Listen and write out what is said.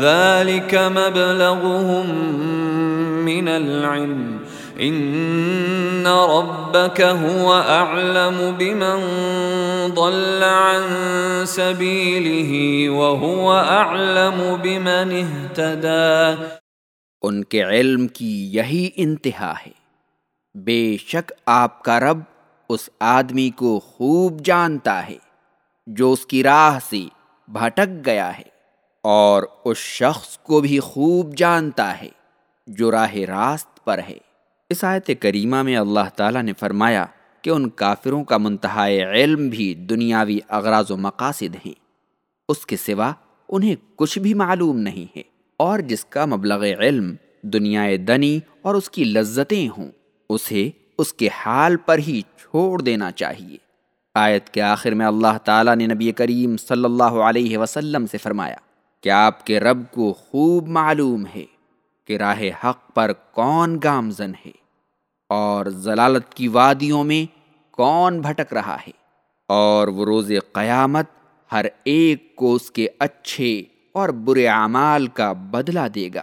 ذلك مبلغهم من العلم ان ربك هو اعلم بمن ضل عن سبيله وهو اعلم بمن اهتدى ان کے علم کی یہی انتہا ہے۔ بے شک آپ کا رب اس آدمی کو خوب جانتا ہے جو اس کی راہ سے بھٹک گیا ہے۔ اور اس شخص کو بھی خوب جانتا ہے جو راہ راست پر ہے۔ اس آیت کریمہ میں اللہ تعالیٰ نے فرمایا کہ ان کافروں کا منتہا علم بھی دنیاوی اغراض و مقاصد ہیں۔ اس کے سوا انہیں کچھ بھی معلوم نہیں ہے اور جس کا مبلغ علم دنیا دنی اور اس کی لذتیں ہوں، اسے اس کے حال پر ہی چھوڑ دینا چاہیے۔ آیت کے آخر میں اللہ تعالیٰ نے نبی کریم صلی اللہ علیہ وسلم سے فرمایا کہ آپ کے رب کو خوب معلوم ہے کہ راہ حق پر کون گامزن ہے اور ضلالت کی وادیوں میں کون بھٹک رہا ہے اور وہ روز قیامت ہر ایک کو اس کے اچھے اور برے اعمال کا بدلہ دے گا۔